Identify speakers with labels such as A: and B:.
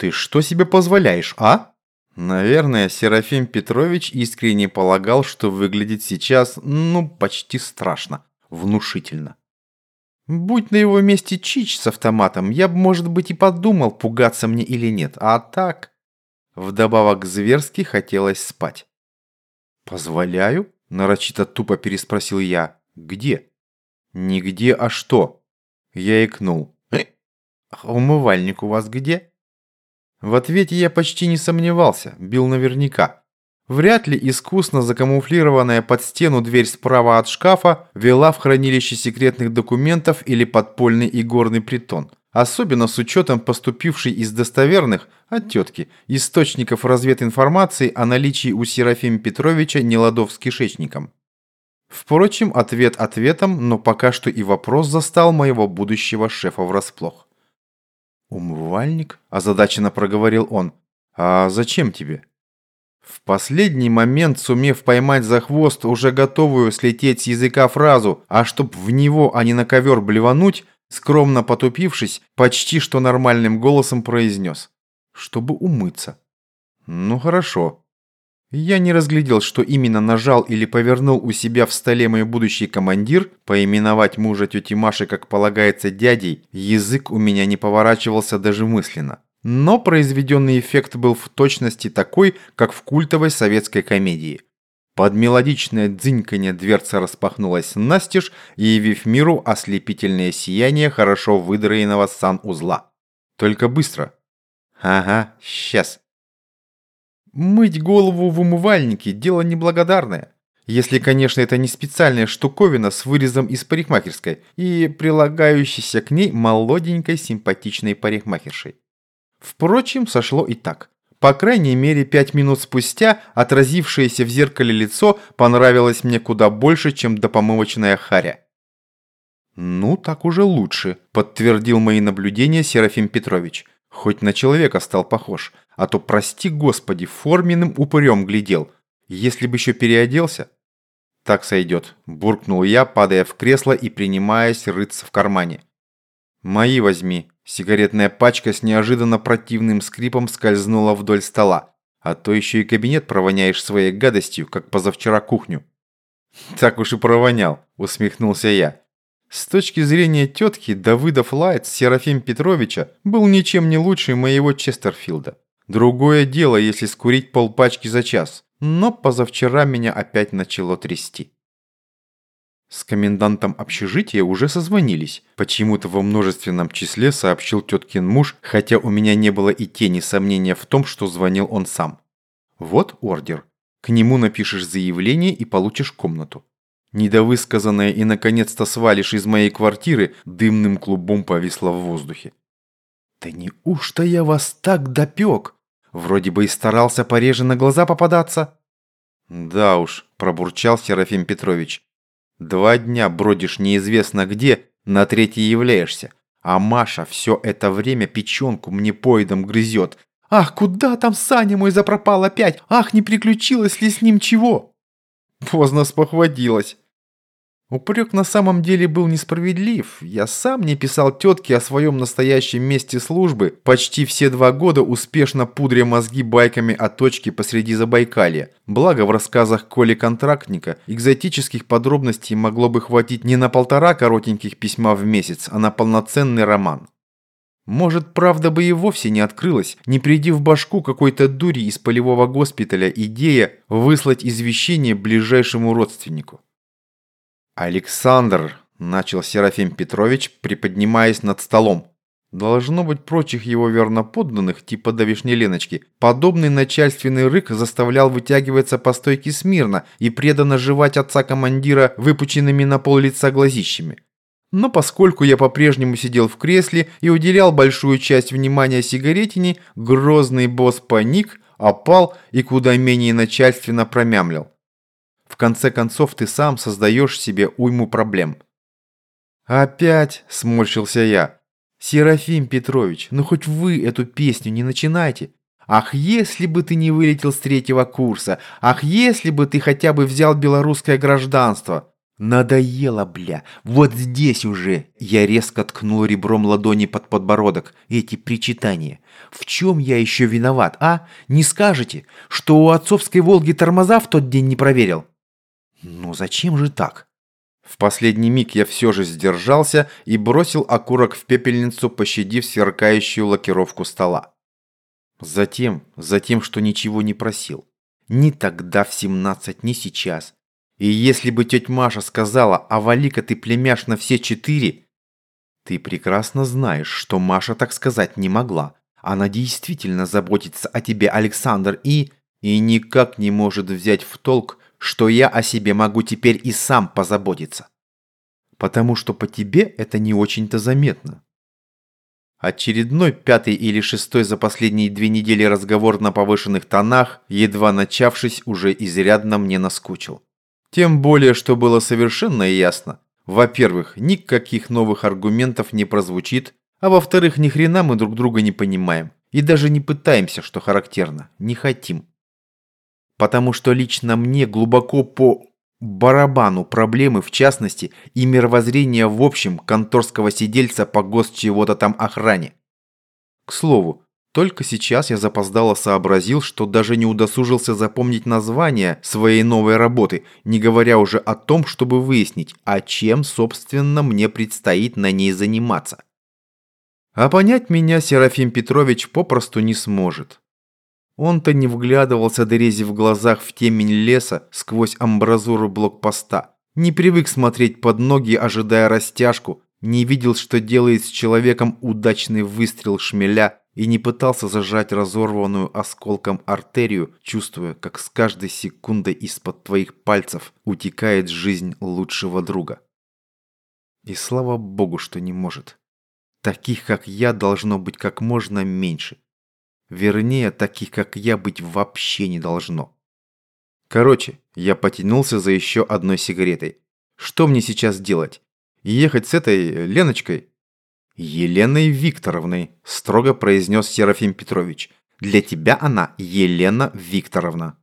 A: Ты что себе позволяешь, а? Наверное, Серафим Петрович искренне полагал, что выглядит сейчас, ну, почти страшно, внушительно. Будь на его месте Чич с автоматом, я бы, может быть, и подумал, пугаться мне или нет. А так... Вдобавок зверски хотелось спать. «Позволяю?» – нарочито тупо переспросил я. «Где?» «Нигде, а что?» Я икнул. «Э, «Умывальник у вас где?» В ответе я почти не сомневался, бил наверняка. Вряд ли искусно закамуфлированная под стену дверь справа от шкафа вела в хранилище секретных документов или подпольный игорный притон. Особенно с учетом поступившей из достоверных, от тетки, источников развединформации о наличии у Серафима Петровича неладов с кишечником. Впрочем, ответ ответом, но пока что и вопрос застал моего будущего шефа врасплох. «Умывальник?» – озадаченно проговорил он. «А зачем тебе?» В последний момент, сумев поймать за хвост уже готовую слететь с языка фразу, а чтоб в него, а не на ковер блевануть, скромно потупившись, почти что нормальным голосом произнес. «Чтобы умыться». «Ну хорошо». Я не разглядел, что именно нажал или повернул у себя в столе мой будущий командир, поименовать мужа тети Маши, как полагается, дядей, язык у меня не поворачивался даже мысленно. Но произведенный эффект был в точности такой, как в культовой советской комедии. Под мелодичное дзыньканье дверца распахнулась настежь, явив миру ослепительное сияние хорошо выдроенного санузла. Только быстро. Ага, сейчас. Мыть голову в умывальнике – дело неблагодарное. Если, конечно, это не специальная штуковина с вырезом из парикмахерской и прилагающейся к ней молоденькой симпатичной парикмахершей. Впрочем, сошло и так. По крайней мере, пять минут спустя отразившееся в зеркале лицо понравилось мне куда больше, чем допомывочная харя. «Ну, так уже лучше», – подтвердил мои наблюдения Серафим Петрович. Хоть на человека стал похож, а то, прости господи, форменным упырем глядел. Если бы еще переоделся. Так сойдет, буркнул я, падая в кресло и принимаясь рыться в кармане. Мои возьми. Сигаретная пачка с неожиданно противным скрипом скользнула вдоль стола. А то еще и кабинет провоняешь своей гадостью, как позавчера кухню. Так уж и провонял, усмехнулся я. С точки зрения тетки, Давыдов Лайт Серафим Петровича был ничем не лучше моего Честерфилда. Другое дело, если скурить полпачки за час. Но позавчера меня опять начало трясти. С комендантом общежития уже созвонились. Почему-то во множественном числе сообщил теткин муж, хотя у меня не было и тени сомнения в том, что звонил он сам. Вот ордер. К нему напишешь заявление и получишь комнату. Недовысказанное и наконец-то свалишь из моей квартиры дымным клубом повисло в воздухе. «Да неужто я вас так допек? Вроде бы и старался пореже на глаза попадаться». «Да уж», – пробурчал Серафим Петрович. «Два дня бродишь неизвестно где, на третий являешься. А Маша все это время печенку мне поедом грызет. Ах, куда там Саня мой запропал опять? Ах, не приключилось ли с ним чего?» Поздно спохватилась. Упрек на самом деле был несправедлив. Я сам не писал тетке о своем настоящем месте службы, почти все два года успешно пудря мозги байками о точке посреди Забайкалья. Благо в рассказах Коли-контрактника экзотических подробностей могло бы хватить не на полтора коротеньких письма в месяц, а на полноценный роман. Может, правда бы и вовсе не открылась, не приди в башку какой-то дури из полевого госпиталя идея выслать извещение ближайшему родственнику. «Александр!» – начал Серафим Петрович, приподнимаясь над столом. Должно быть, прочих его верноподданных, типа давишней Леночки, подобный начальственный рык заставлял вытягиваться по стойке смирно и преданно жевать отца командира выпученными на пол лица глазищами. Но поскольку я по-прежнему сидел в кресле и уделял большую часть внимания сигаретине, грозный босс паник, опал и куда менее начальственно промямлил. В конце концов, ты сам создаешь себе уйму проблем. «Опять!» – сморщился я. «Серафим Петрович, ну хоть вы эту песню не начинайте. Ах, если бы ты не вылетел с третьего курса! Ах, если бы ты хотя бы взял белорусское гражданство! Надоело, бля. Вот здесь уже. Я резко ткнул ребром ладони под подбородок. Эти причитания. В чем я еще виноват, а? Не скажете, что у отцовской «Волги» тормоза в тот день не проверил? Ну зачем же так? В последний миг я все же сдержался и бросил окурок в пепельницу, пощадив сверкающую лакировку стола. Затем, затем, что ничего не просил. Ни тогда в 17, ни сейчас. И если бы тетя Маша сказала, а вали-ка ты племяш на все четыре, ты прекрасно знаешь, что Маша так сказать не могла. Она действительно заботится о тебе, Александр, и... И никак не может взять в толк, что я о себе могу теперь и сам позаботиться. Потому что по тебе это не очень-то заметно. Очередной пятый или шестой за последние две недели разговор на повышенных тонах, едва начавшись, уже изрядно мне наскучил. Тем более, что было совершенно ясно. Во-первых, никаких новых аргументов не прозвучит, а во-вторых, ни хрена мы друг друга не понимаем. И даже не пытаемся, что характерно. Не хотим. Потому что лично мне глубоко по барабану проблемы в частности и мировоззрение в общем конторского сидельца по гос чего-то там охране. К слову, только сейчас я запоздало сообразил, что даже не удосужился запомнить название своей новой работы, не говоря уже о том, чтобы выяснить, а чем, собственно, мне предстоит на ней заниматься. А понять меня Серафим Петрович попросту не сможет. Он-то не вглядывался Дерези в глазах в темень леса сквозь амбразуру блокпоста, не привык смотреть под ноги, ожидая растяжку, не видел, что делает с человеком удачный выстрел шмеля и не пытался зажать разорванную осколком артерию, чувствуя, как с каждой секундой из-под твоих пальцев утекает жизнь лучшего друга. И слава богу, что не может. Таких, как я, должно быть как можно меньше. Вернее, таких, как я, быть вообще не должно. Короче, я потянулся за еще одной сигаретой. Что мне сейчас делать? Ехать с этой Леночкой? «Еленой Викторовной», – строго произнес Серафим Петрович. «Для тебя она Елена Викторовна».